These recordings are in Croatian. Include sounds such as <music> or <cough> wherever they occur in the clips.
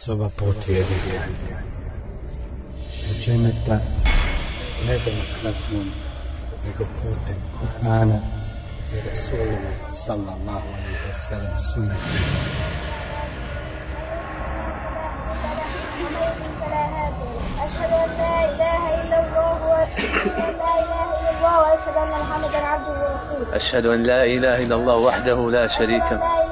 Soba put vjernika. Učenita ne demokratnom, nego putem Kur'ana i Rasulina sallallahu alaihi wa sallam sunnetima. أشهد أن لا إله إلا الله وأشهد أن لا إله إلا الله وأشهد أن محمدا عبده ورسوله أشهد أن لا إله إلا الله وحده لا شريك أشهد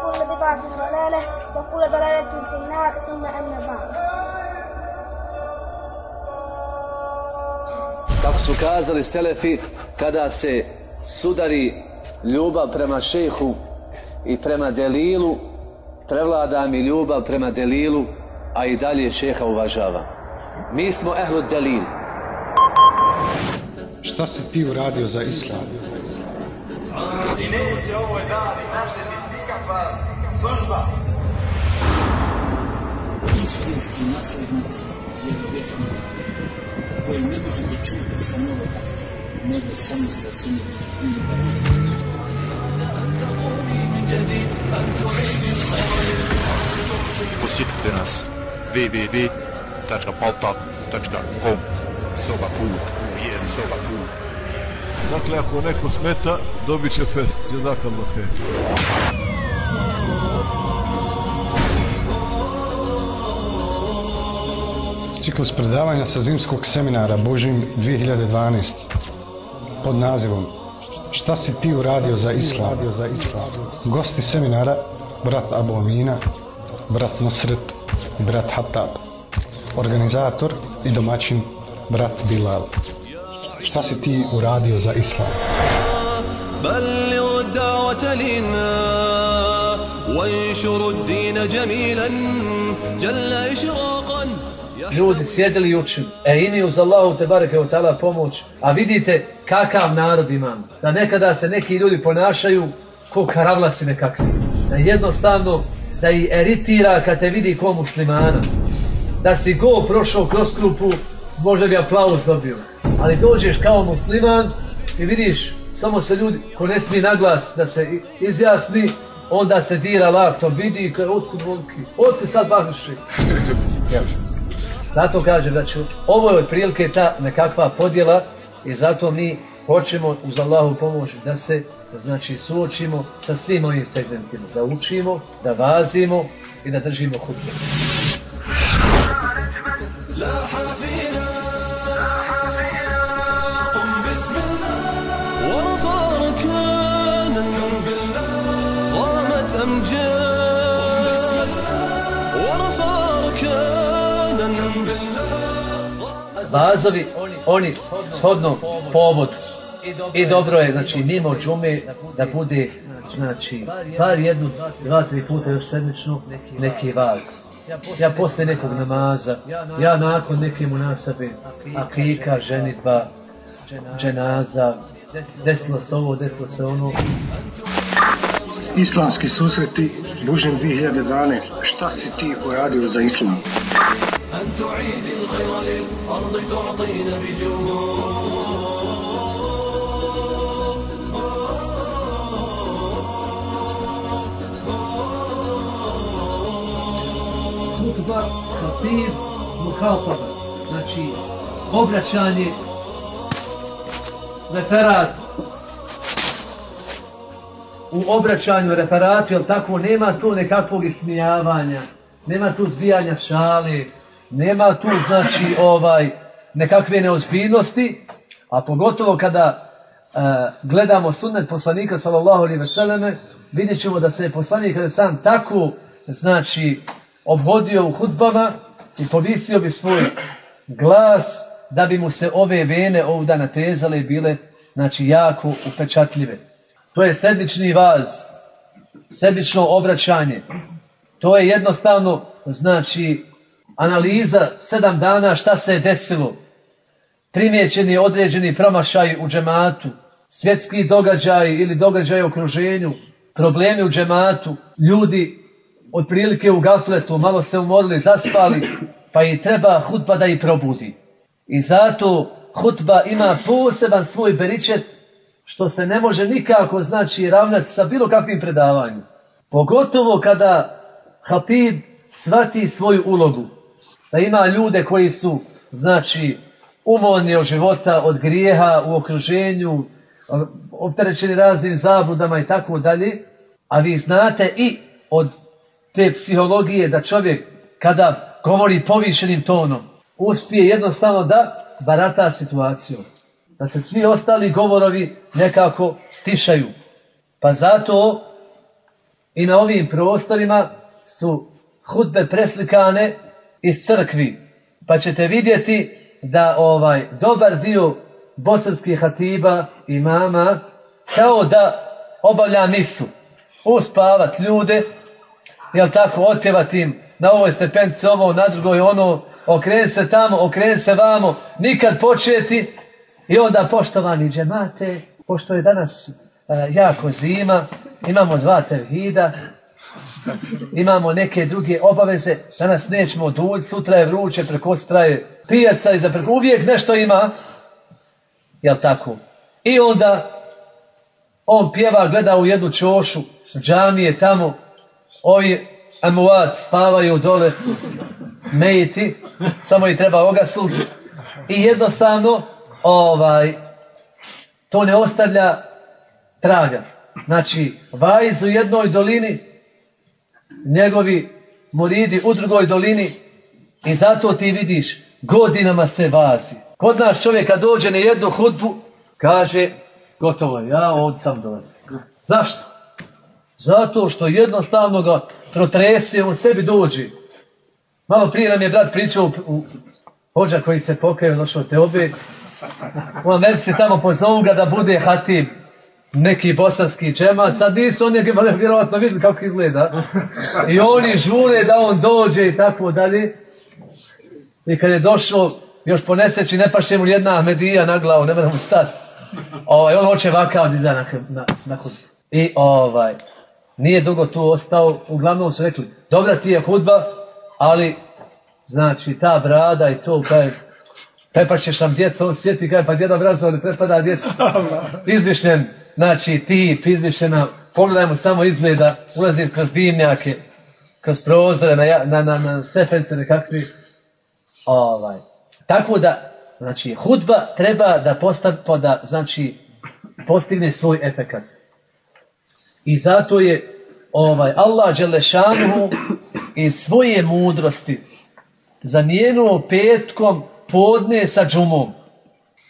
وكل بدعة ضلالة وكل ضلالة في النار ثم أما بعد Kako su kazali Selefi, kada se sudari ljubav prema šehu i prema delilu, prevlada mi ljubav prema delilu, a i dalje šeha uvažava. Mi smo ehlu delil. Šta si ti uradio za islam? I neće ovoj dani naštetiti nikakva služba. istinski naslednici vjerovjesnika koji ne možete čuti sa novotarskih, nego samo sa sunnitskih Posjetite nas www.paltak.com Soba put, vjer soba put. Dakle, ako neko smeta, dobit će fest. Jazakallah khair. Ciklus predavanja sa zimskog seminara Božim 2012 pod nazivom Šta si ti uradio za islam? za islam? Gosti seminara brat Abu Amina, brat Nusret i brat Hatab. Organizator i domaćin brat Bilal. Šta si ti uradio za islam? بلغ الدعوة لنا وانشر الدين جميلا جل إشراقا Ljudi sjedili i učili. E i mi uz Allahu te bareke u tala pomoć. A vidite kakav narod imamo. Da nekada se neki ljudi ponašaju ko karavlasi nekakvi. Da jednostavno da i eritira kad te vidi ko muslimana. Da si go prošao kroz klupu, možda bi aplauz dobio. Ali dođeš kao musliman i vidiš samo se ljudi ko ne smije naglas da se izjasni, onda se dira laptop, vidi otkud volki, otkud sad bahnuši. <laughs> Zato kažem da ovo je otprilike ta nekakva podjela i zato mi hoćemo uz Allahu pomoć da se znači suočimo sa svim ovim segmentima, da učimo, da vazimo i da držimo hutbe. Vazovi, oni shodno povodu. I dobro je, znači, mimo džume da bude, znači, bar jednu, dva, tri puta još sedmično neki vaz. Ja posle nekog namaza, ja nakon neke munasabe, akika, ženitba, dženaza, desilo se ovo, desilo se ono. Islamski susreti Božim 2012. Šta si ti uradio za islam? أن تعيد الخير للأرض تعطينا Hutba, kapir, muhataba. Znači, obraćanje, referat. U obraćanju, referatu, jel tako, nema tu nekakvog ismijavanja, nema tu zbijanja šale, nema tu, znači, ovaj, nekakve neozbiljnosti, a pogotovo kada e, gledamo sunnet poslanika sallallahu alejhi ve vidjet ćemo da se je poslanik kada sam tako, znači, obhodio u hudbama i povisio bi svoj glas da bi mu se ove vene ovdje natezale i bile, znači, jako upečatljive. To je sedmični vaz, sedmično obraćanje. To je jednostavno, znači, analiza sedam dana šta se je desilo. Primjećeni određeni promašaj u džematu, svjetski događaj ili događaj u okruženju, problemi u džematu, ljudi otprilike u gafletu, malo se umorili, zaspali, pa i treba hutba da ih probudi. I zato hutba ima poseban svoj beričet, što se ne može nikako znači ravnati sa bilo kakvim predavanjem. Pogotovo kada hatib svati svoju ulogu. Da ima ljude koji su, znači, umorni od života, od grijeha, u okruženju, opterećeni raznim zabludama i tako dalje, a vi znate i od te psihologije da čovjek kada govori povišenim tonom, uspije jednostavno da barata situacijom. Da se svi ostali govorovi nekako stišaju. Pa zato i na ovim prostorima su hudbe preslikane iz crkvi. Pa ćete vidjeti da ovaj dobar dio bosanskih hatiba i mama kao da obavlja misu. Uspavat ljude, jel tako, otjevat im na ovoj stepence ovo, na drugoj ono, okreni se tamo, okreni se vamo, nikad početi i onda poštovani džemate, pošto je danas e, jako zima, imamo dva tevhida, imamo neke druge obaveze, danas nećemo dući, sutra je vruće, preko je pijaca i za preko, uvijek nešto ima, jel tako? I onda on pjeva, gleda u jednu čošu, džamije tamo, ovi amuat spavaju dole, mejiti, samo i treba ogasu i jednostavno ovaj to ne ostavlja traga. Znači, vajz u jednoj dolini, njegovi moridi u drugoj dolini i zato ti vidiš, godinama se vazi. Kod nas čovjeka dođe na jednu hudbu, kaže, gotovo ja od sam dolazi. Zašto? Zato što jednostavno ga protrese, on sebi dođe. Malo prije nam je brat pričao u, hođa koji se pokaju, došao te obe. U Americi tamo pozovu ga da bude hatib neki bosanski džema, sad nisu oni vjerojatno vidjeli kako izgleda. I oni žure da on dođe i tako dalje. I kad je došao, još poneseći, ne paše mu jedna medija na glavu, ne mu stati. Ovaj, on hoće vakav dizajn na, na, na I ovaj, nije dugo tu ostao, uglavnom su rekli, dobra ti je hudba, ali, znači, ta brada i to, kaj, ćeš nam djeca, on sjeti, kaj, pa djeda brada ne prepada djeca. Izmišljen, znači, ti, izmišljena, pogledajmo samo izgleda, ulazi kroz dimnjake, kroz prozore, na, na, na, na stepence nekakvi. Ovaj. Tako da, znači, hudba treba da postav, da, znači, postigne svoj efekat. I zato je ovaj Allah Đelešanu iz svoje mudrosti zamijenuo petkom podne sa džumom.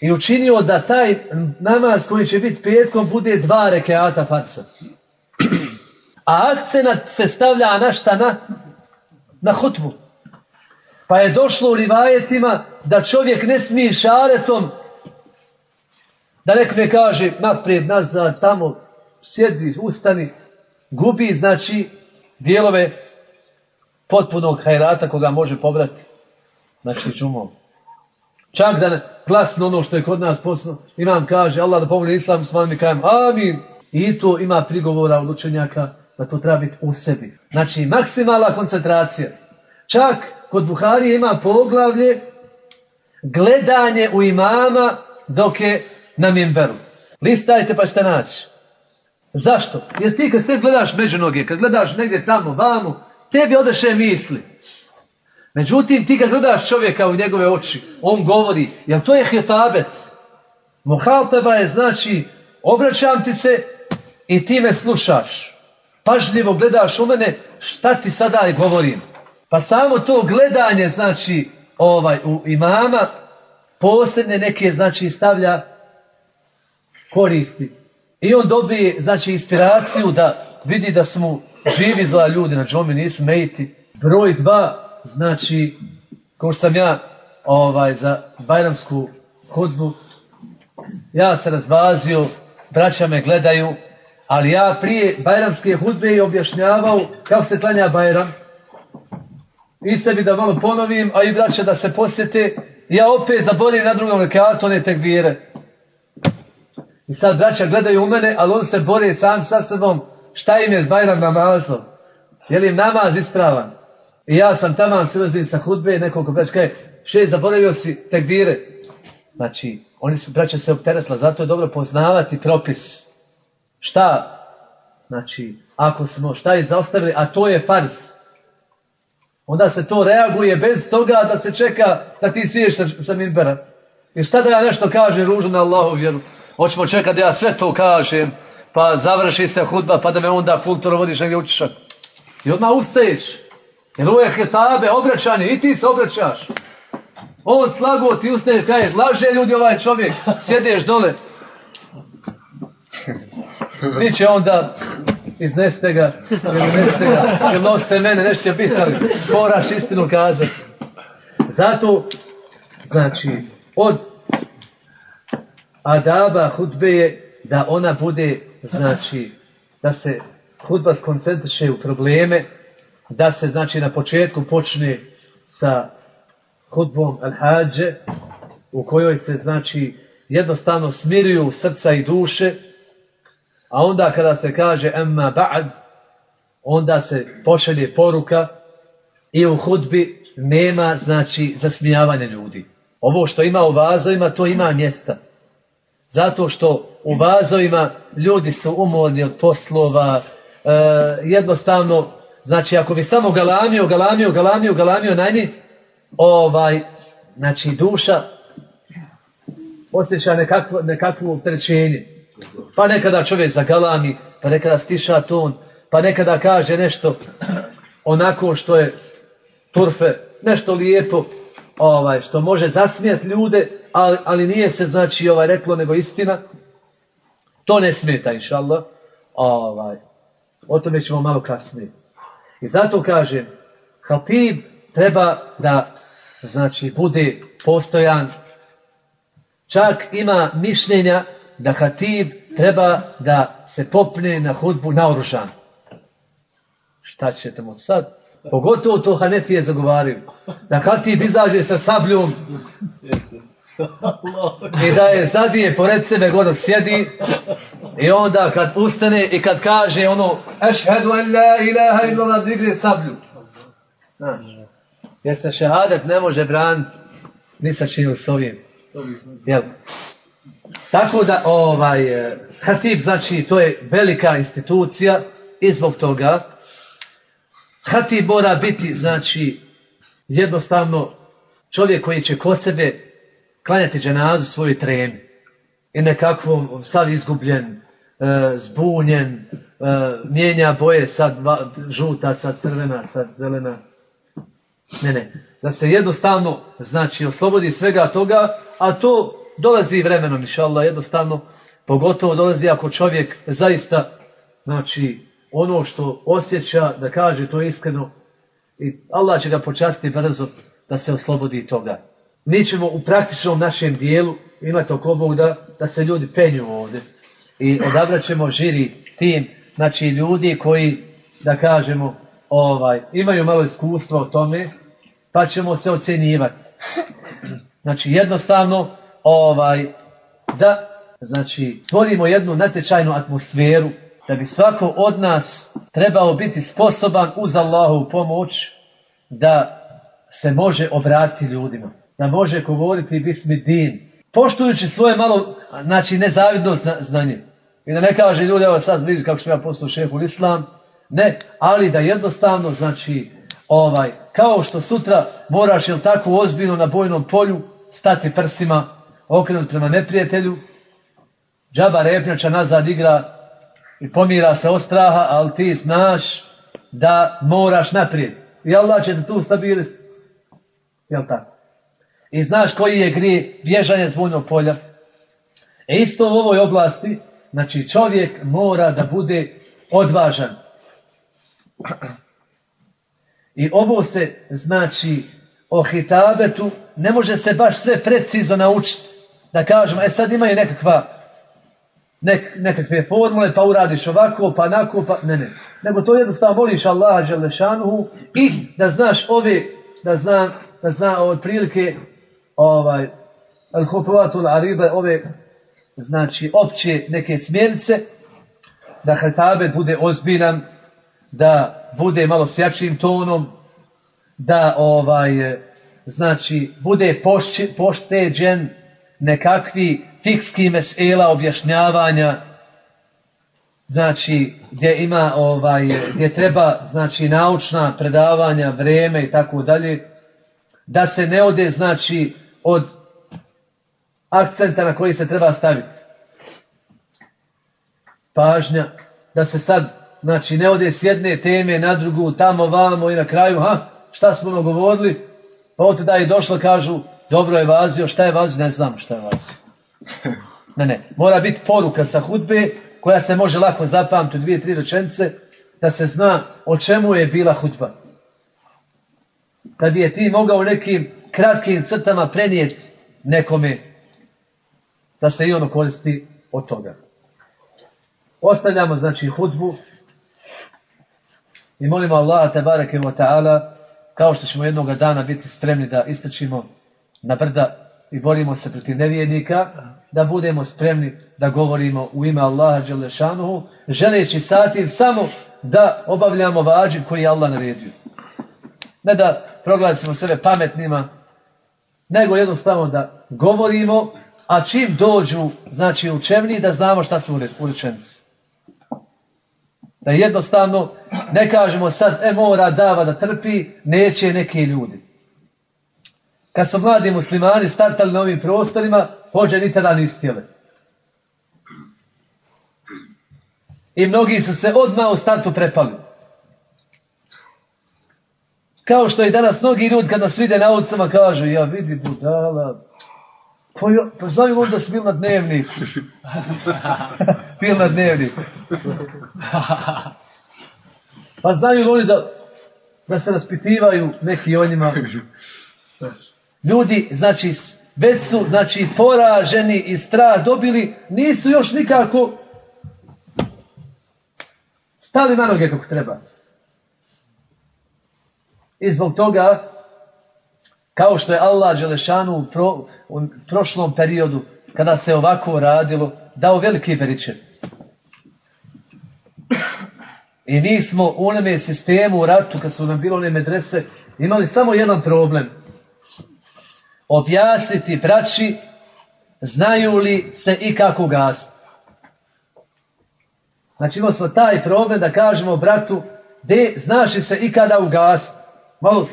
I učinio da taj namaz koji će biti petkom bude dva rekeata faca. A akcenat se stavlja na šta? Na, na hutbu. Pa je došlo u rivajetima da čovjek ne smije šaretom da nek ne kaže naprijed, nazad, tamo, sjedi, ustani, gubi znači dijelove potpunog hajrata koga može pobrati znači džumom. Čak da glasno ono što je kod nas poslo, imam kaže Allah da pomogne islam s vami kajem amin. I to ima prigovora od učenjaka da to treba biti u sebi. Znači maksimalna koncentracija. Čak kod Buharije ima poglavlje gledanje u imama dok je na mimberu. Listajte pa ćete naći. Zašto? Jer ti kad sve gledaš među noge, kad gledaš negdje tamo, vamo, tebi odeše misli. Međutim, ti kad gledaš čovjeka u njegove oči, on govori, jel to je hitabet? Muhalteba je znači, obraćam ti se i ti me slušaš. Pažljivo gledaš u mene, šta ti sada govorim. Pa samo to gledanje, znači, ovaj, u imama, posebne neke, znači, stavlja koristi. I on dobije, znači, inspiraciju da vidi da smo živi zla ljudi, znači oni nisu mejiti. Broj dva, znači, ko sam ja ovaj, za Bajramsku hudbu, ja se razvazio, braća me gledaju, ali ja prije Bajramske hudbe i objašnjavao kako se klanja Bajram. I sebi da malo ponovim, a i braća da se posjete. Ja opet zaboravim na drugom rekatu one tekvire. I sad braća gledaju u mene, ali on se bore sam sa sobom šta im je Bajram namazom. Je li im namaz ispravan? I ja sam tamo silazim sa hudbe, nekoliko braća kaže, še, zaboravio si tekbire. Znači, oni su, braća, se opteretila, zato je dobro poznavati propis. Šta? Znači, ako smo šta je zaostavili, a to je fars. Onda se to reaguje bez toga da se čeka da ti siješ sa, sa minbera. Šta da ja nešto kažem ružno na Allahu vjeru? Hoćemo čekati da ja sve to kažem, pa završi se hudba, pa da me onda kulturo vodiš negdje učišak. I odmah ustaješ. Jer ovo je hetabe, obraćanje, i ti se obraćaš. On slago, ti ustaješ, kaže, laže ljudi ovaj čovjek, sjedeš dole. Vi će onda izneste ga, ili neste ga, ili mene, nešto će biti, ali moraš istinu kazati. Zato, znači, od adaba hudbe je da ona bude, znači, da se hudba skoncentriše u probleme, da se, znači, na početku počne sa hudbom al-hađe, u kojoj se, znači, jednostavno smiruju srca i duše, a onda kada se kaže emma ba'd, onda se pošalje poruka i u hudbi nema, znači, zasmijavanja ljudi. Ovo što ima u vazovima, to ima mjesta. Zato što u vazovima ljudi su umorni od poslova, e, jednostavno, znači ako bi samo galamio, galamio, galamio, galamio na ovaj, znači duša osjeća nekakvo, nekakvo opterećenje. Pa nekada čovjek zagalami, pa nekada stiša ton, pa nekada kaže nešto onako što je turfe, nešto lijepo, ovaj, što može zasmijati ljude, ali, ali nije se znači ovaj reklo nego istina. To ne smeta, inša Allah. Ovaj, o tome ćemo malo kasnije. I zato kažem, Hatib treba da znači bude postojan. Čak ima mišljenja da Hatib treba da se popne na hudbu naoružan. Šta ćete mu sad? Pogotovo to Hanefije zagovaraju. Da Hatib izađe sa sabljom i da je zadije pored sebe godog sjedi i onda kad ustane i kad kaže ono ešhedu en la ilaha illallah digre sablju. Jer se šehadet ne može braniti ni sa s ovim. Jel? Tako da ovaj Hatib znači to je velika institucija i zbog toga Hatib mora biti znači jednostavno čovjek koji će ko sebe klanjati dženazu svojoj tremi i nekakvom sad izgubljen, e, zbunjen, e, mijenja boje sad žuta, sad crvena, sad zelena. Ne, ne. Da se jednostavno, znači, oslobodi svega toga, a to dolazi vremenom, inša jednostavno, pogotovo dolazi ako čovjek zaista, znači, ono što osjeća, da kaže to iskreno, i Allah će ga počasti brzo da se oslobodi toga. Mi ćemo u praktičnom našem dijelu imati oko Bog da, da se ljudi penju ovdje i odabrat ćemo žiri tim, znači ljudi koji, da kažemo, ovaj, imaju malo iskustva o tome, pa ćemo se ocjenjivati. Znači jednostavno, ovaj, da, znači, stvorimo jednu natječajnu atmosferu, da bi svako od nas trebao biti sposoban uz Allahovu pomoć da se može obratiti ljudima, da može govoriti bismi din, poštujući svoje malo, znači nezavidno znanje. I da ne kaže ljudi, evo sad bliži kako sam ja postao šehu islam, ne, ali da jednostavno, znači, ovaj, kao što sutra moraš, jel tako, ozbiljno na bojnom polju, stati prsima, okrenut prema neprijatelju, džaba repnjača nazad igra i pomira se od straha, ali ti znaš da moraš naprijed. I Allah će te tu stabiliti. Jel tako? I znaš koji je grije bježanje s bojnog polja. E isto u ovoj oblasti, znači čovjek mora da bude odvažan. I ovo se, znači, o hitabetu ne može se baš sve precizno naučiti. Da kažemo, e sad imaju nekakva nek, nekakve formule, pa uradiš ovako, pa onako, pa ne, ne. Nego to jednostavno voliš Allaha Đelešanuhu i da znaš ove, da zna, da zna otprilike ovaj, al aribe, ove, znači, opće neke smjernice, da hitabet bude ozbiljan, da bude malo s jačim tonom, da ovaj, znači, bude pošteđen nekakvi fikski mesela objašnjavanja, znači, gdje ima ovaj, gdje treba, znači, naučna predavanja, vreme i tako dalje, da se ne ode, znači, od akcenta na koji se treba staviti. Pažnja, da se sad, znači, ne ode s jedne teme na drugu, tamo, vamo i na kraju, ha, šta smo ono govorili, pa od da je došlo, kažu, dobro je vazio, šta je vazio, ne znam šta je vazio. <laughs> Ne, ne, mora biti poruka sa hudbe, koja se može lako zapamtiti u dvije, tri rečenice, da se zna o čemu je bila hudba. Da bi je ti mogao nekim kratkim crtama prenijeti nekome, da se i ono koristi od toga. Ostavljamo znači hudbu i molimo Allah te bareke ta'ala kao što ćemo jednoga dana biti spremni da istrčimo na brda i borimo se protiv nevjernika, da budemo spremni da govorimo u ime Allaha Đelešanuhu, želeći satim samo da obavljamo vađib koji je Allah naredio. Ne da proglasimo sebe pametnima, nego jednostavno da govorimo, a čim dođu, znači učevni, da znamo šta su u rečenici. Da jednostavno ne kažemo sad, e mora dava da trpi, neće neki ljudi. Kad su mladi muslimani startali na ovim prostorima, pođe ni tada I mnogi su se odmah u startu prepali. Kao što i danas mnogi ljudi kad nas vide na ulicama kažu, ja vidi budala, pa znaju oni da su bili na dnevniku. Bil na dnevniku. pa znaju <laughs> oni da, da se raspitivaju neki o njima. Ljudi, znači, već su, znači, poraženi i strah dobili, nisu još nikako stali na noge kako treba. I zbog toga, kao što je Allah Đelešanu u, u prošlom periodu, kada se ovako radilo, dao veliki beričet. I mi smo u onome sistemu u ratu, kad su nam bilo one medrese, imali samo jedan problem – objasniti braći znaju li se i kako gasiti. Znači imamo smo taj problem da kažemo bratu, de, znaš li se i kada ugasiti. Malo,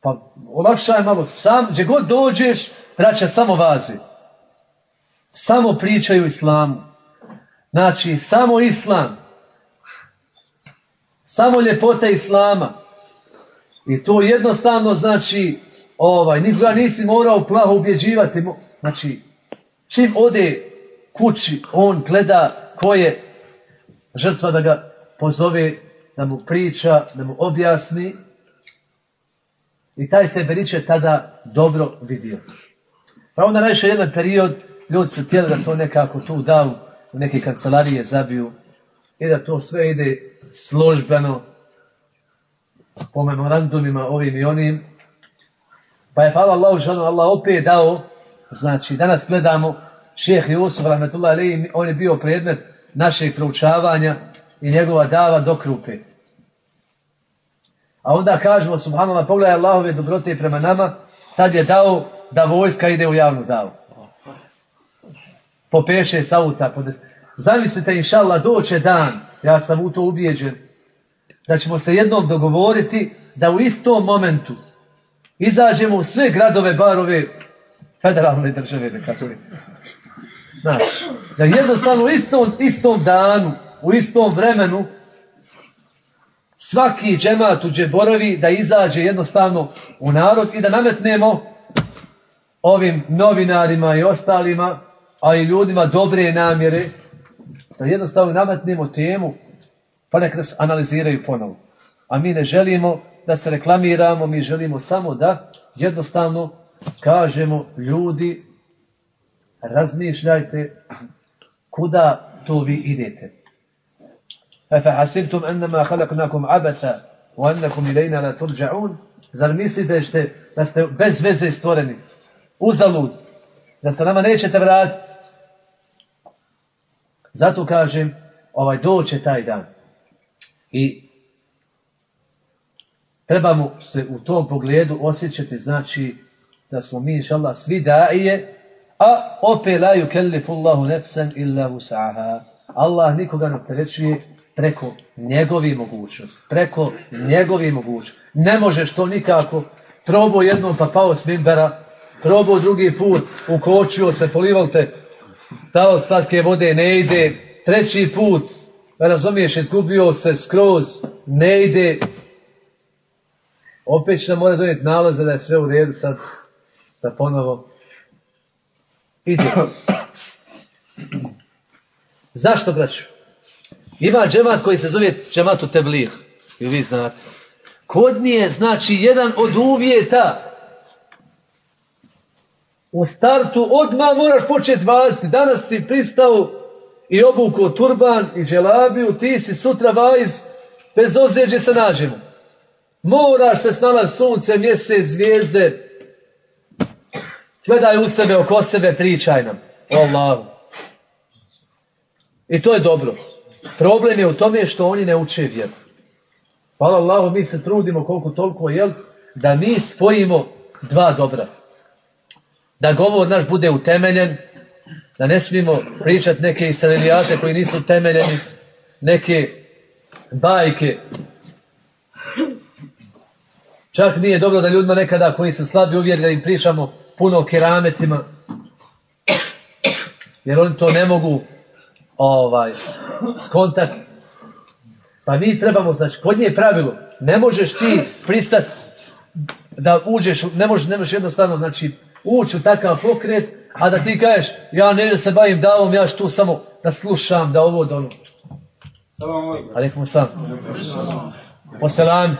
pa olakšaj malo, sam, gdje god dođeš, braća samo vazi. Samo pričaju islamu. Znači, samo islam. Samo ljepota islama. I to jednostavno znači ovaj, nikoga nisi morao plaho ubjeđivati. Znači, čim ode kući, on gleda ko je žrtva da ga pozove, da mu priča, da mu objasni. I taj se beriče tada dobro vidio. Pa onda najviše jedan period, ljudi su htjeli da to nekako tu dao u neke kancelarije zabiju i da to sve ide službeno po memorandumima ovim i onim pa je hvala Allahu žanu, Allah opet dao, znači danas gledamo šeheh Jusuf, rahmetullah on je bio predmet našeg proučavanja i njegova dava do krupe. A onda kažemo, subhanallah, pogledaj Allahove dobrote prema nama, sad je dao da vojska ide u javnu davu. Popeše sauta. Zamislite, inša Allah, doće dan, ja sam u to ubijeđen, da ćemo se jednom dogovoriti da u istom momentu izađemo u sve gradove, barove, federalne države, nekako Znači, da jednostavno u istom, istom danu, u istom vremenu, svaki džemat u boravi da izađe jednostavno u narod i da nametnemo ovim novinarima i ostalima, a i ljudima dobre namjere, da jednostavno nametnemo temu Pa nek nas analiziraju ponovo. A mi ne želimo da se reklamiramo, mi želimo samo da jednostavno kažemo ljudi razmišljajte kuda to vi idete. Efe hasibtum ennama halaknakum abasa wa ennakum ilajna la turđa'un Zar mislite ste, da ste bez veze stvoreni? Uzalud. Da se nama nećete vratiti? Zato kažem, ovaj doće taj dan. I trebamo se u tom pogledu osjećati, znači, da smo mi, inša Allah, svi daije, a opet la yukellifu Allahu nefsan illa usaha. Allah nikoga ne opterećuje preko njegovi mogućnosti. Preko njegovi mogućnosti. Ne možeš to nikako. Probao jednom pa pao s mimbera, probao drugi put, ukočio se, polival te, dao slatke vode, ne ide. Treći put, razumiješ, izgubio se skroz, ne ide. Opet će nam mora donijeti nalaze da je sve u redu sad, da ponovo ide. <coughs> Zašto, braću? Ima džemat koji se zove džematu teblih. I vi znate. Kod nije, znači, jedan od uvjeta u startu odmah moraš početi vaziti. Danas si pristao i obuko turban i dželabiju, ti si sutra vajz, bez gdje se nađemo. Moraš se snalaz sunce, mjesec, zvijezde. Gledaj u sebe, oko sebe, pričaj nam. O Allahu. I to je dobro. Problem je u tome što oni ne uče vjeru. Hvala Allahu, mi se trudimo koliko toliko, jel? Da mi spojimo dva dobra. Da govor naš bude utemeljen, da ne smijemo pričati neke israelijate koji nisu utemeljeni, neke bajke. Čak nije dobro da ljudima nekada koji su slabi uvjeri da im pričamo puno o kerametima. Jer oni to ne mogu ovaj, skontat. Pa mi trebamo, znači, kod nje je pravilo, ne možeš ti pristat da uđeš, ne možeš, ne možeš jednostavno, znači, ući u takav pokret, a da ti kažeš, ja ne se bavim davom, ja tu samo da slušam, da ovo, da ono. Alikum sam. Poselam.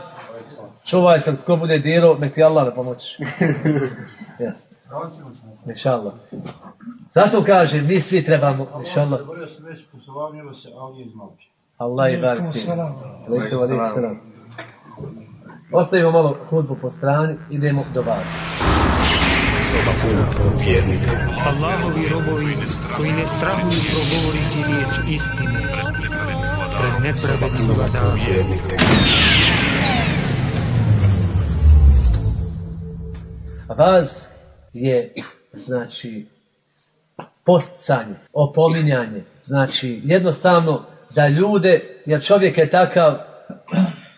Čuvaj se, tko bude dirao, nek ti Allah da pomoći. <laughs> Yes. Inša Allah. Zato kažem, mi svi trebamo, inša Allah. Allah i barik. Ostavimo malo hudbu po strani, idemo do vas. Allahovi robovi koji ne strahuju progovoriti riječ istine pred nepravednim dana. Vaz je, znači, posticanje, opominjanje, znači, jednostavno da ljude, jer čovjek je takav,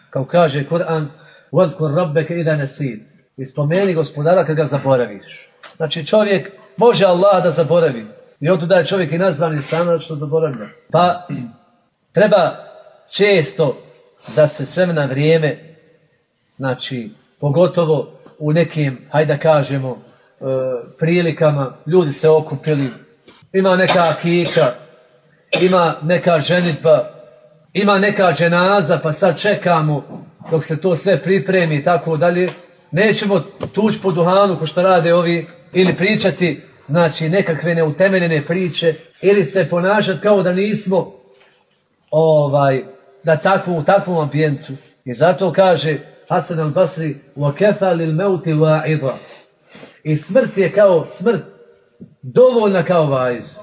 kao kaže Kur'an, وَذْكُرْ رَبَّكَ إِذَا نَسِيدْ I spomeni gospodara kad ga zaboraviš. Znači čovjek može Allah da zaboravi. I od da je čovjek i nazvan i sam što zaboravlja. Pa treba često da se sve na vrijeme, znači pogotovo u nekim, hajde da kažemo, e, prilikama, ljudi se okupili, ima neka kika, ima neka ženitba, ima neka dženaza, pa sad čekamo dok se to sve pripremi i tako dalje. Nećemo tući po duhanu ko što rade ovi ili pričati znači nekakve neutemeljene priče ili se ponašati kao da nismo ovaj da takvu, u takvom ambijentu. I zato kaže Hasan al-Basri وَكَفَ لِلْمَوْتِ وَعِضَ i smrt je kao smrt dovoljna kao vajz.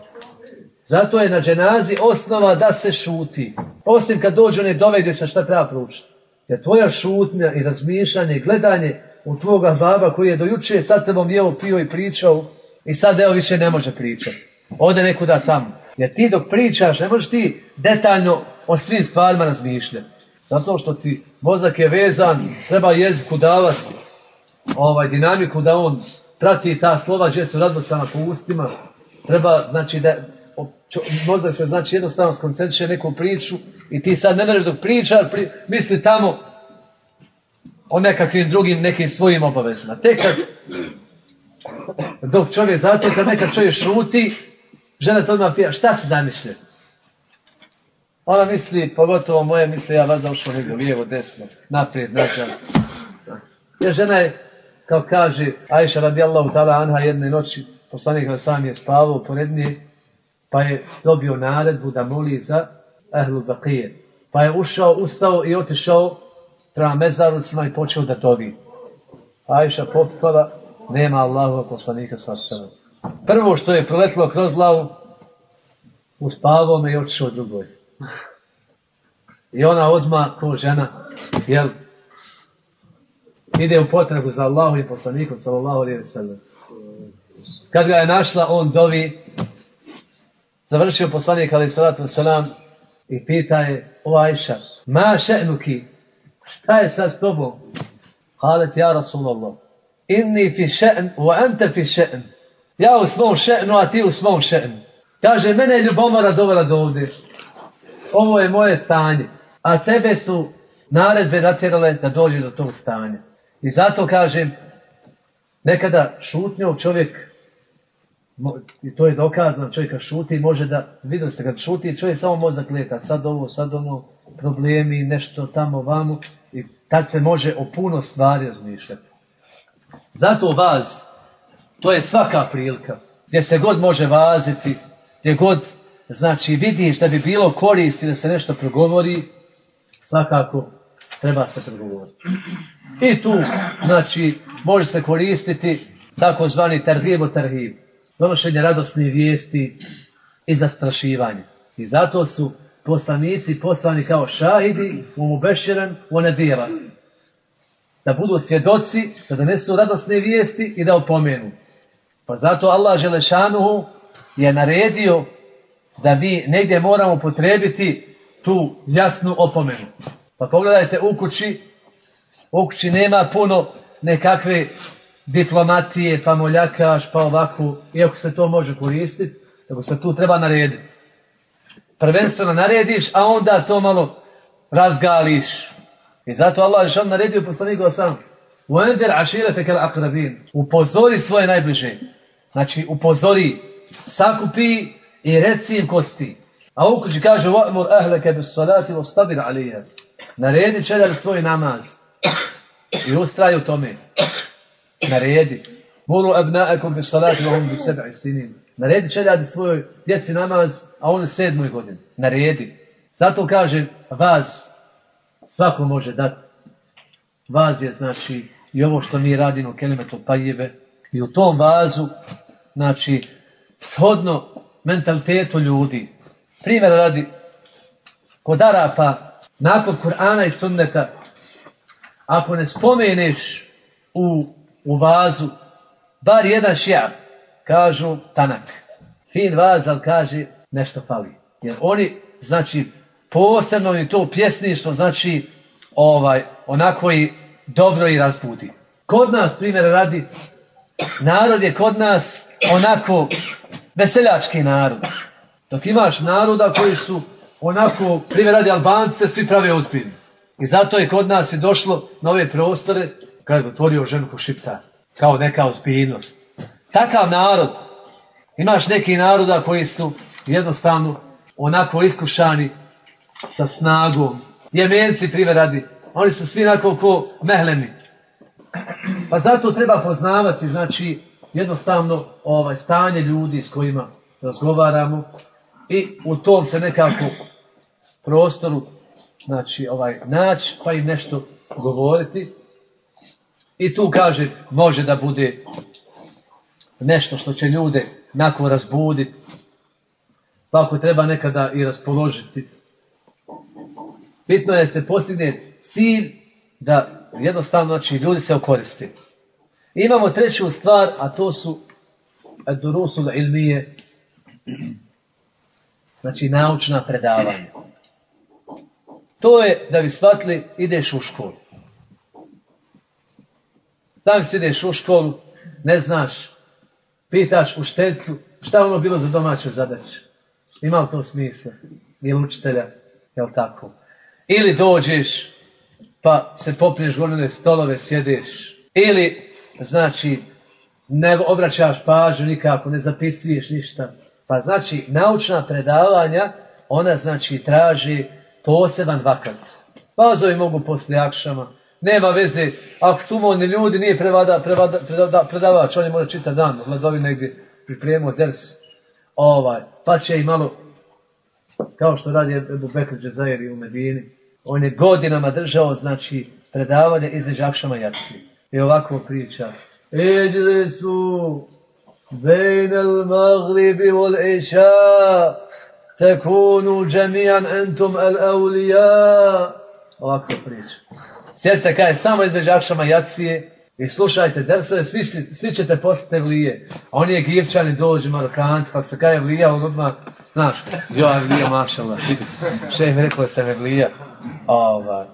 Zato je na dženazi osnova da se šuti. Osim kad dođe ne dovede se šta treba proučiti. Jer tvoja šutnja i razmišljanje i gledanje u tvoga baba koji je do juče sad tebom jeo, pio i pričao i sad evo više ne može pričati. Ode nekuda tamo. Jer ti dok pričaš ne možeš ti detaljno o svim stvarima razmišljati. Zato što ti mozak je vezan, treba jeziku davati ovaj, dinamiku da on prati ta slova gdje su razbacana po ustima. Treba, znači, da mozak se znači jednostavno skoncentriše neku priču i ti sad ne možeš dok pričaš, pri, misli tamo o nekakvim drugim nekim svojim obavezama. Tek kad dok čovjek, zato kad nekad čovjek šuti, žena to odmah pija, šta se zamišlja? Ona misli, pogotovo moje misle, ja vas ušao negdje, lijevo, desno, naprijed, nazad. Jer žena je, kao kaže Ajša radijallahu ta'ala anha jedne noći, poslanik sam je spavao pored nje, pa je dobio naredbu da moli za ehlu bakije. Pa je ušao, ustao i otišao prema mezarlicima i počeo da dovi. Ajša popala, nema Allahova poslanika sa Prvo što je proletilo kroz glavu, uspavao me i otišao drugoj. I ona odma ko žena, jel, ide u potragu za Allahu i poslanikom, sallallahu alaihi sallam. Kad ga je našla, on dovi, završio poslanik alaihi sallatu wasalam i pita je, o Ajša, ma še'nuki, šta je sad s tobom? Kalet, ja Rasulallah, inni fi še'n, wa anta fi še'n. Ja u svom še'nu, a ti u svom še'nu. Kaže, mene je ljubomora dovela do ovdje. Ovo je moje stanje. A tebe su naredbe natjerale da dođe do tog stanja. I zato kažem, nekada šutnjom čovjek, i to je dokazano, čovjeka šuti, može da, vidjeli ste, kad šuti, čovjek samo mozak leta, sad ovo, sad ono, problemi, nešto tamo, vamo, i tad se može o puno stvari razmišljati. Zato vas, to je svaka prilika, gdje se god može vaziti, gdje god, znači, vidiš da bi bilo koristi da se nešto progovori, svakako treba se progovoriti. I tu, znači, može se koristiti takozvani tarhibu tarhib, donošenje radosnih vijesti i zastrašivanje. I zato su poslanici poslani kao šahidi u mubeširan u Da budu svjedoci, da donesu radosne vijesti i da opomenu. Pa zato Allah Želešanuhu je naredio da mi negdje moramo potrebiti tu jasnu opomenu. Pa pogledajte, u kući, u kući nema puno nekakve diplomatije, pa moljakaš, pa ovako, iako se to može koristiti, nego se tu treba narediti. Prvenstveno narediš, a onda to malo razgališ. I zato Allah je naredio poslaniku sam. Uender aširete kal akrabin. Upozori svoje najbliže. Znači, upozori, sakupi i reci im kosti. A u kući kaže, wa'mur ahleke bis salati, alijem. Naredi čeljali svoj namaz i ustraju u tome. Naredi. Muru abna'akum bi salati wa hum bi seb'i sinin. Naredi čeljadi svojoj djeci namaz, a on u sedmoj godini. Naredi. Zato kažem, vas svako može dati. Vaz je znači i ovo što mi radimo kelimetu pajive. I u tom vazu, znači, shodno mentalitetu ljudi. Primjer radi, kod Arapa nakon Kur'ana i sunneta, ako ne spomeneš u, u vazu, bar jedan šija, kažu tanak. Fin vaz, ali kaže nešto fali. Jer oni, znači, posebno i to pjesništvo, znači, ovaj, onako i dobro i razbudi. Kod nas, primjer radi, narod je kod nas onako veseljački narod. Dok imaš naroda koji su onako, primjer radi Albance, svi prave ozbiljni. I zato je kod nas i došlo na ove prostore, kada je otvorio ženu ko šipta, kao neka ozbiljnost. Takav narod, imaš neki naroda koji su jednostavno onako iskušani sa snagom. Jemenci, primjer radi, oni su svi onako ko mehleni. Pa zato treba poznavati, znači, jednostavno ovaj stanje ljudi s kojima razgovaramo i u tom se nekako prostoru znači ovaj naći pa im nešto govoriti. I tu kaže može da bude nešto što će ljude nakon razbuditi pa ako treba nekada i raspoložiti. Bitno je se postigne cilj da jednostavno znači ljudi se okoristi imamo treću stvar a to su durusul ilmije znači naučna predavanja to je da bi shvatili, ideš u školu. Tam si ideš u školu, ne znaš, pitaš u štelcu, šta ono bilo za domaće zadaće. Ima li to smisla? Ili učitelja, jel tako? Ili dođeš, pa se popneš gore stolove, sjedeš. Ili, znači, ne obraćaš pažnju nikako, ne zapisuješ ništa. Pa znači, naučna predavanja ona znači traži poseban vakat. Vazovi mogu poslije akšama, nema veze, ako su umolni ljudi, nije prevada, prevada, prevada, predavač, on je može čitav dan, gladovi negdje pripremio ders, ovaj, pa će i malo, kao što radi Ebu Bekr Džezajeri u Medini, on je godinama držao, znači, predavanje između akšama jaci. I ovako priča, Eđle su بين المغرب والعشاء تكونوا جميعا انتم الاولياء ovako priča. Sjedite kaj samo između akšama jacije i slušajte dersove, svi, svi ćete postati evlije. A oni je givčani dođu marokanci, pa se kaj evlija, on odmah, znaš, jo evlija, mašala, šef mi rekao da sam evlija. Ovaj.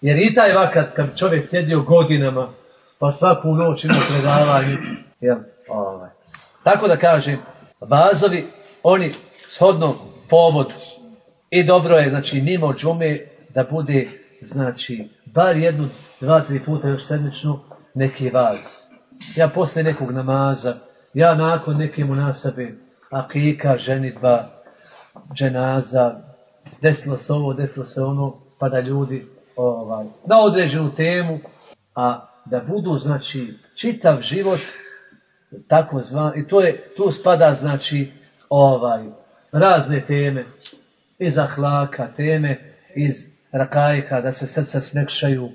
Jer i taj vakat, kad čovjek sjedio godinama, pa svaku noć ima predavanje, jel, ovaj. Tako da kažem, vazovi, oni shodno povodu. I dobro je, znači, mimo džume da bude, znači, bar jednu, dva, tri puta još sedmično neki vaz. Ja posle nekog namaza, ja nakon neke munasabe, akika, ženitba, dženaza, desilo se ovo, desilo se ono, pa da ljudi ovaj, na određenu temu, a da budu, znači, čitav život tako zvan, i to je, tu spada znači ovaj, razne teme, iz ahlaka, teme iz rakajka, da se srca smekšaju,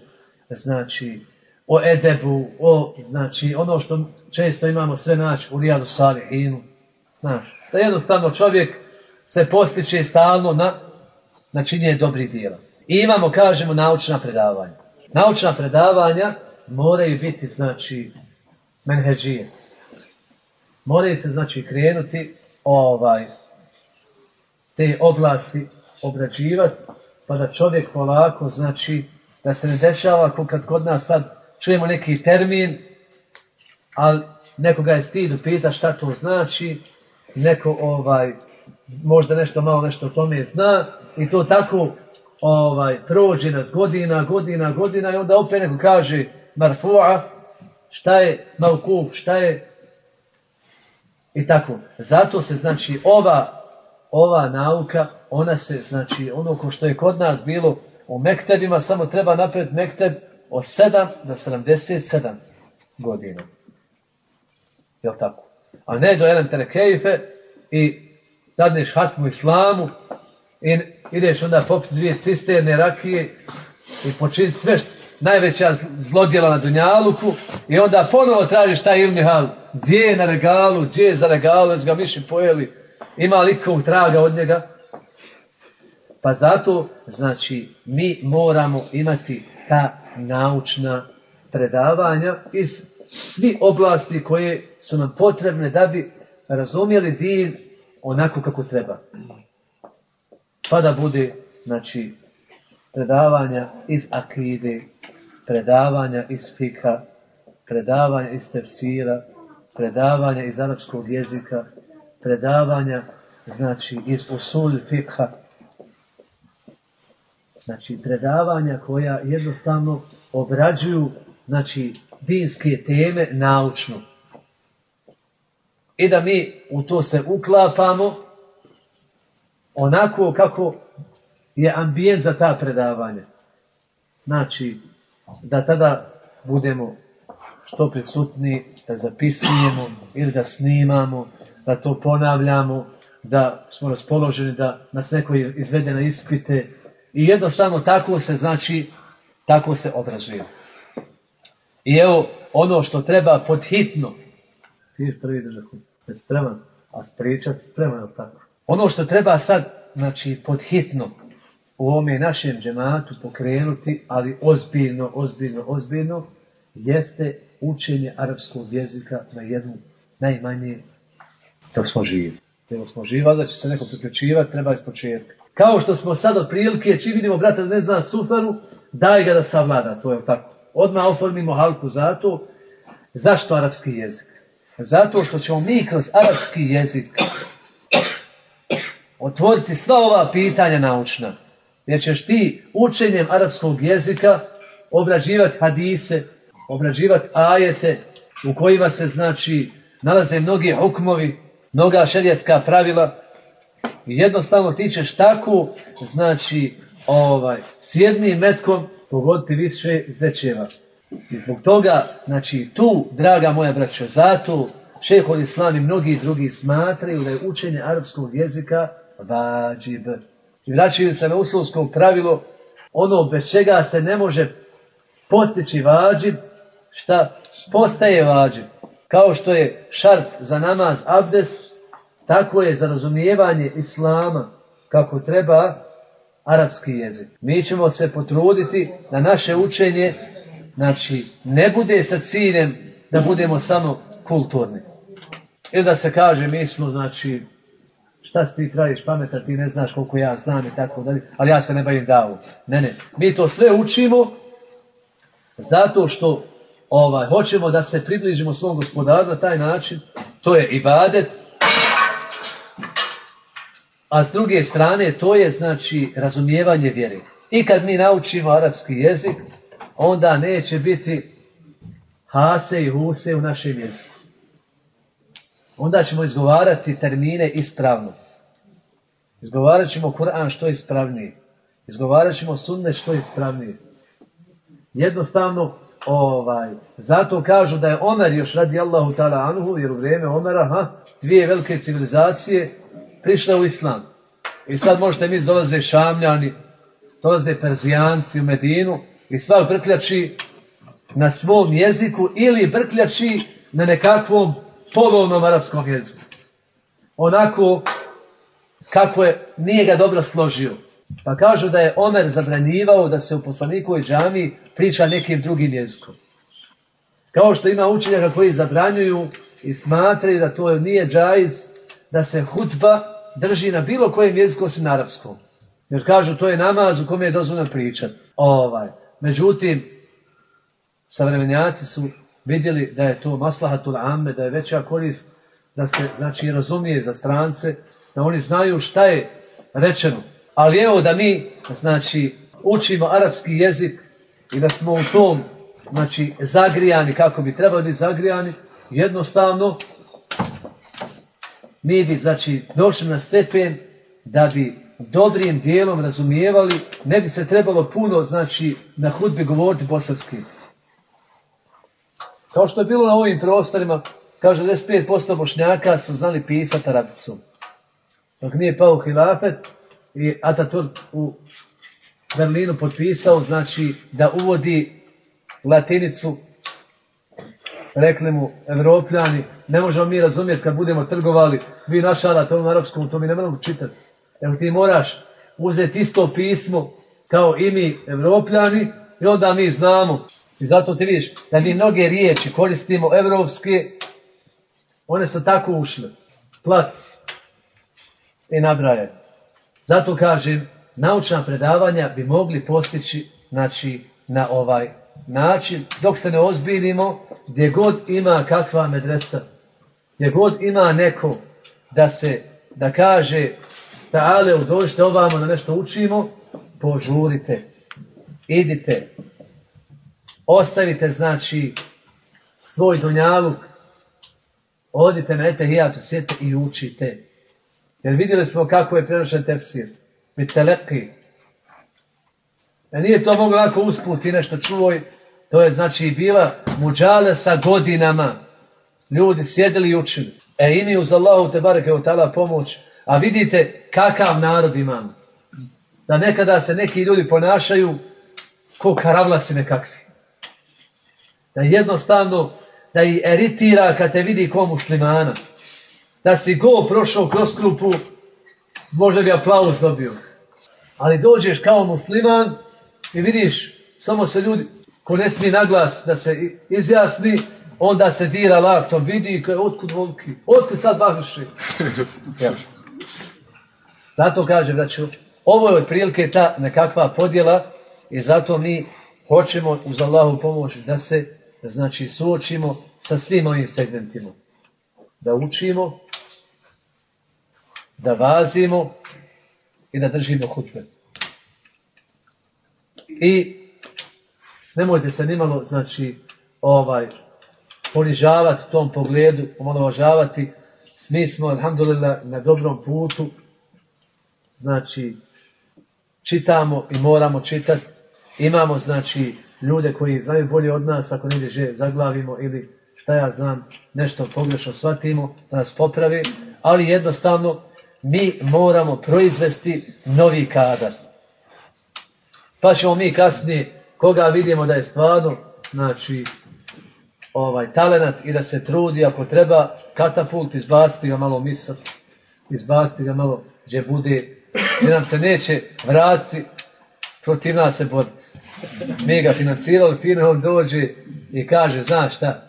znači, o edebu, o, znači, ono što često imamo sve naći u Rijadu Salihinu, znaš, da jednostavno čovjek se postiče stalno na, na činjenje dobrih dijela. I imamo, kažemo, naučna predavanja. Naučna predavanja moraju biti, znači, menheđije moraju se znači krenuti ovaj te oblasti obrađivati, pa da čovjek polako, znači, da se ne dešava kad kod nas sad čujemo neki termin, ali nekoga je stid pita šta to znači, neko ovaj, možda nešto malo nešto o tome zna i to tako ovaj, prođe nas godina, godina, godina i onda opet neko kaže marfu'a, šta je maukuf, šta je i tako. Zato se znači ova ova nauka, ona se znači ono ko što je kod nas bilo u mektebima, samo treba napred mekteb od 7 do 77 godina. Jel tako? A ne do jedan terekejfe i dadneš hatmu islamu i ideš onda popiti dvije cisterne rakije i počiniti sve što, najveća zlodjela na Dunjaluku i onda ponovo tražiš taj ilmi hal. Gdje je na regalu, gdje je za regalu, jesu ga miši pojeli, ima li traga od njega. Pa zato, znači, mi moramo imati ta naučna predavanja iz svi oblasti koje su nam potrebne da bi razumjeli din onako kako treba. Pa da bude, znači, predavanja iz akide, predavanja iz fika, predavanja iz tefsira, predavanja iz arapskog jezika, predavanja znači iz usul fikha, znači predavanja koja jednostavno obrađuju znači dinske teme naučno. I da mi u to se uklapamo onako kako je ambijent za ta predavanja. Znači, da tada budemo što prisutni, da zapisujemo ili da snimamo, da to ponavljamo, da smo raspoloženi da nas neko izvede na ispite. I jednostavno tako se znači, tako se obrazuje. I evo ono što treba podhitno, ti prvi držak, spreman, a spričat spreman, tako. Ono što treba sad, znači, podhitno, u ovome našem džematu pokrenuti, ali ozbiljno, ozbiljno, ozbiljno, jeste učenje arapskog jezika na jednu najmanje dok smo živi. Dok smo živi, da će se neko priključivati, treba iz početka. Kao što smo sad od prilike, čim vidimo brata ne zna sufaru, daj ga da savlada, to je tako. Odmah oformimo halku za to. Zašto arapski jezik? Zato što ćemo mi kroz arapski jezik otvoriti sva ova pitanja naučna. Jer ćeš ti učenjem arapskog jezika obrađivati hadise, obrađivati ajete u kojima se znači nalaze mnogi hukmovi, mnoga šerijetska pravila I jednostavno ti ćeš tako, znači, ovaj, s jednim metkom pogoditi više zečeva. I zbog toga, znači tu, draga moja braća, zato šehol islam i mnogi drugi smatraju da je učenje arapskog jezika vađib. I vraćaju se na uslovsko pravilo, ono bez čega se ne može postići vađib, šta postaje vađib. Kao što je šart za namaz abdest, tako je za razumijevanje islama kako treba arapski jezik. Mi ćemo se potruditi da naše učenje znači, ne bude sa ciljem da budemo samo kulturni. Ili da se kaže, mi smo, znači, šta si ti trajiš pameta, ti ne znaš koliko ja znam i tako dalje, ali ja se ne bavim davu. Ne, ne, mi to sve učimo zato što ovaj, hoćemo da se približimo svom gospodaru na taj način, to je ibadet, a s druge strane to je znači razumijevanje vjere. I kad mi naučimo arapski jezik, onda neće biti hase i huse u našem jeziku. Onda ćemo izgovarati termine ispravno. Izgovarat ćemo Kur'an što je ispravnije. Izgovarat ćemo sunne što je ispravnije. Jednostavno, ovaj, zato kažu da je Omer još radi Allahu ta'ala anhu, jer u vrijeme Omera, ha, dvije velike civilizacije prišle u Islam. I sad možete mi dolaze Šamljani, dolaze Perzijanci u Medinu i svak brkljači na svom jeziku ili brkljači na nekakvom polovnom arapskom jeziku. Onako kako je, nije ga dobro složio. Pa kažu da je Omer zabranjivao da se u poslanikovoj džami priča nekim drugim jezikom. Kao što ima učenjaka koji zabranjuju i smatraju da to nije džajz, da se hutba drži na bilo kojem jeziku osim na arapskom. Jer kažu to je namaz u kome je dozvoljeno pričat. Ovaj. Međutim, savremenjaci su vidjeli da je to maslahatul amme, da je veća korist, da se znači razumije za strance, da oni znaju šta je rečeno. Ali evo da mi znači učimo arapski jezik i da smo u tom znači zagrijani kako bi trebali biti zagrijani, jednostavno mi bi znači došli na stepen da bi dobrim dijelom razumijevali, ne bi se trebalo puno znači na hudbi govoriti bosanski. Kao što je bilo na ovim prostorima, kaže 95% bošnjaka su znali pisati arabicom. Dok nije pao hilafet i Ataturk u Berlinu potpisao, znači da uvodi latinicu, rekli mu evropljani, ne možemo mi razumjeti kad budemo trgovali, vi našarate ovom arapskom, to mi ne možemo čitati. Jer ti moraš uzeti isto pismo kao i mi evropljani i onda mi znamo. I zato ti vidiš da mi mnoge riječi koristimo evropske, one su tako ušle. Plac i nabraje. Zato kažem, naučna predavanja bi mogli postići znači, na ovaj način, dok se ne ozbiljimo, gdje god ima kakva medresa, gdje god ima neko da se, da kaže Ta'ale, dođite ovamo da nešto učimo, požurite, idite, ostavite, znači, svoj donjaluk, odite na etehijatu, sjete i učite. Jer vidjeli smo kako je prenošen tefsir. Mi teleki. E nije to moglo lako usputi nešto čuoj. To je znači bila muđale sa godinama. Ljudi sjedili i učili. E i mi uz Allahu te bareke u tala pomoć. A vidite kakav narod imamo. Da nekada se neki ljudi ponašaju ko karavlasi nekakvi. Da jednostavno da i eritira kad te vidi ko muslimana da si go prošao kroz krupu, možda bi aplauz dobio. Ali dođeš kao musliman i vidiš, samo se ljudi, ko ne smije naglas da se izjasni, onda se dira laktom, vidi kaj, otkud volki, otkud sad bahriši. <laughs> Zato kažem da ću, ovo je otprilike ta nekakva podjela i zato mi hoćemo uz Allahu pomoć da se znači suočimo sa svim ovim segmentima. Da učimo, da vazimo i da držimo hutbe. I nemojte se nimalo, znači, ovaj, ponižavati tom pogledu, omalovažavati. Mi smo, alhamdulillah, na dobrom putu znači, čitamo i moramo čitati. Imamo, znači, ljude koji znaju bolje od nas, ako negdje že zaglavimo ili šta ja znam, nešto pogrešno shvatimo, da nas popravi, ali jednostavno mi moramo proizvesti novi kadar. Pa ćemo mi kasnije, koga vidimo da je stvarno, znači, ovaj talenat i da se trudi ako treba katapult izbaciti ga malo misat, izbaciti ga malo gdje bude, gdje nam se neće vratiti, protiv nas se boriti. Mi ga financirali, fino on dođe i kaže, znaš šta,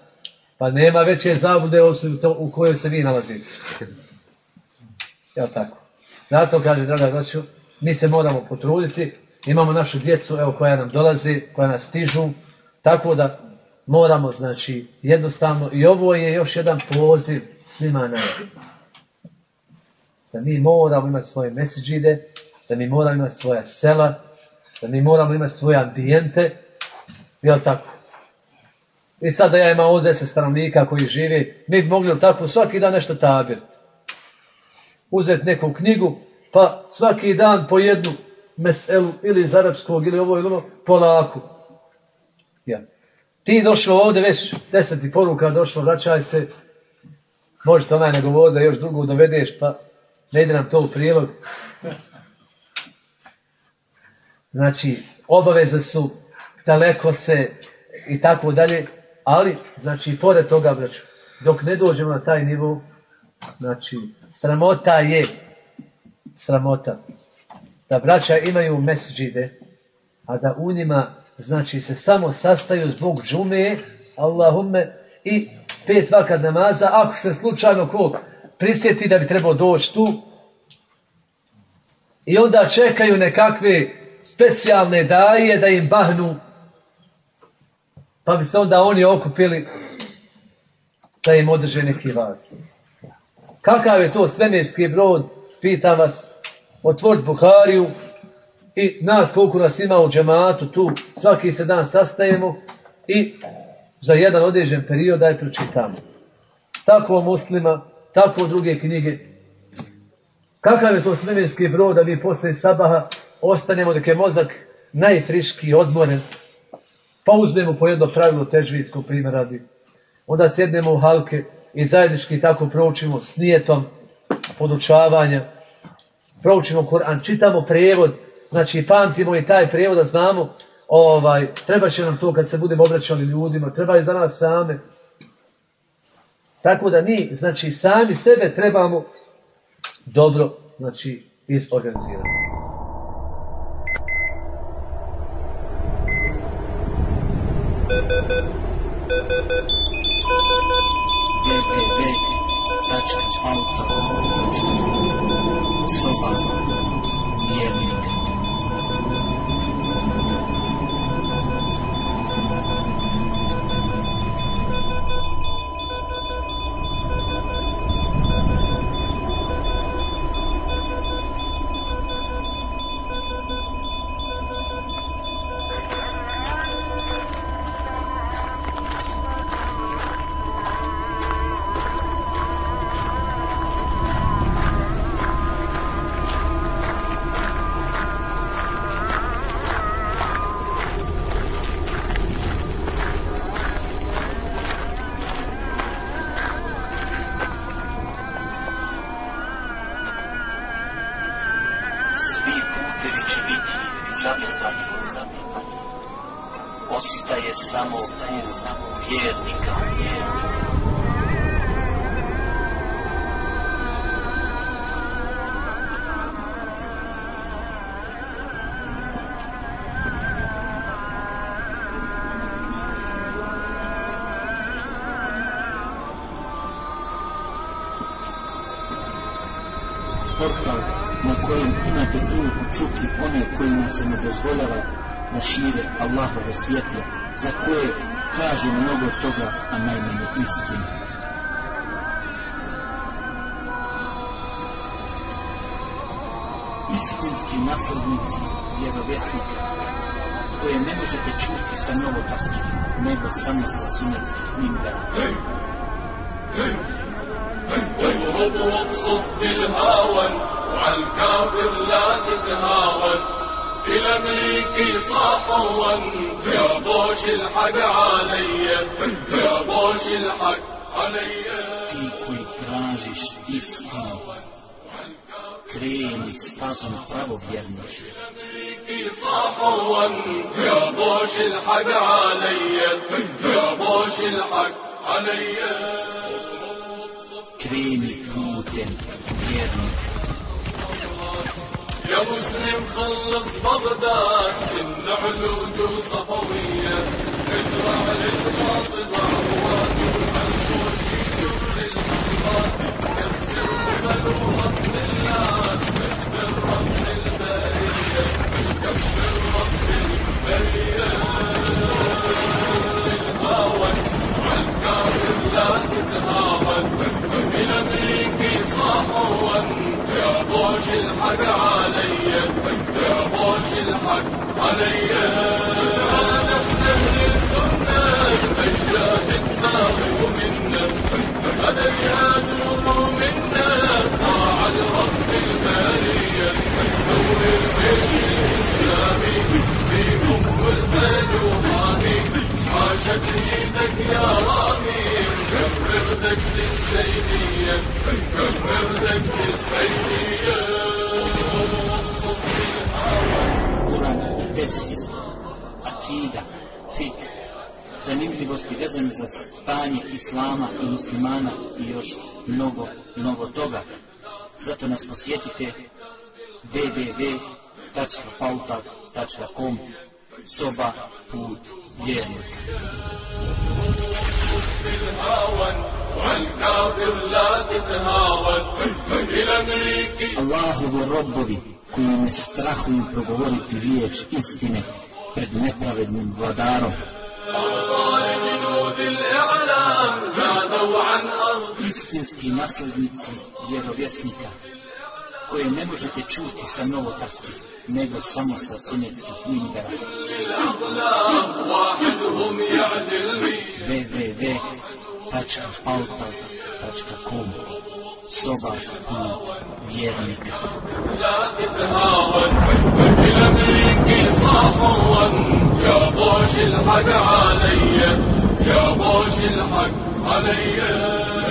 pa nema veće zabude osim to u kojoj se vi nalazite. Jel tako? Zato kaže, draga braćo, mi se moramo potruditi, imamo našu djecu, evo koja nam dolazi, koja nas stižu, tako da moramo, znači, jednostavno, i ovo je još jedan poziv svima nama. Da mi moramo imati svoje meseđide, da mi moramo imati svoja sela, da mi moramo imati svoje ambijente, jel tako? I sad da ja imam ovdje deset stanovnika koji živi, mi bi mogli tako svaki dan nešto tabirati. Uzeti neku knjigu, pa svaki dan po jednu meselu ili iz arapskog ili ovo ili ono, polako. Ja. Ti došlo ovdje, već deseti poruka došlo, vraćaj se, možete onaj ne govori da još drugu dovedeš, pa ne ide nam to u prilog. Znači, obaveze su daleko se i tako dalje, ali, znači, pored toga, braću, dok ne dođemo na taj nivo, znači, sramota je, sramota, da braća imaju mesđide, a da u njima, znači, se samo sastaju zbog džume, Allahumme, i pet vakad namaza, ako se slučajno ko prisjeti da bi trebao doći tu, i onda čekaju nekakve specijalne daje da im bahnu, pa bi se onda oni okupili da im održe neki vas. Kakav je to svemirski brod, pitam vas, otvori Buhariju i nas koliko nas ima u džematu tu, svaki se dan sastajemo i za jedan određen period daj pročitamo. Tako muslima, tako druge knjige. Kakav je to svemirski brod da mi poslije sabaha ostanemo dok je mozak najfriški, odmoren, pa uzmemo po jedno pravilo težvijsko primjer radi. Onda sjednemo u halke i zajednički tako proučimo s nijetom podučavanja. Proučimo Koran, čitamo prijevod, znači pamtimo i taj prijevod da znamo, ovaj, treba će nam to kad se budemo obraćali ljudima, treba je za nas same. Tako da mi, znači, sami sebe trebamo dobro, znači, izorganizirati. svjetlo, za koje kaže mnogo toga, a najmanje istinu. Istinski naslednici vjerovjesnika, koje ne možete čuti sa novotarskih, nego samo sa sunetskih mimbera. اضرب واقصد بالهاون وعلى الكافر لا تتهاون إلى مليكي صاحوا يا بوش الحق علي يا بوش الحق علي Ti koji tražiš istinu, kreni stazom pravovjernih. صاحوا يا بوش الحق علي يا بوش الحق علي Kreni putem vjernika. يا مسلم خلص بغداد كل علود وصفوية اجرع للفاصل وعواد ومنفوت في جبر الحصبات كسر مخلوقك مليات مثل رمز البرية كسر رمز البرية الهاون والكافر لا تتهاون. وفي الأمريكي صاحوا يا طاش الحق عليا يا طاش الحق عليا نحن أهل السنة اجدادنا ومنا عليها نور منا طاع الرب الباريه نور الجيش الاسلامي فيكم والفن وحامي pokazuju za stanje islama i muslimana i još mnogo, mnogo toga. Zato nas posjetite www.pautak.com Soba Put Vjernik. Allahovi robovi koji ne strahuju progovoriti riječ istine pred nepravednim vladarom أبطال جنود الإعلام نادوا عن أرض Istinski naslednici vjerovjesnika koje ne možete čuti sa novotarskih, nego samo sa sunetskih mimbera. الأقلام واحدهم يعدلني www.pautal.com Soba put vjernika. يا بوش الحق علي يا بوش الحق علي.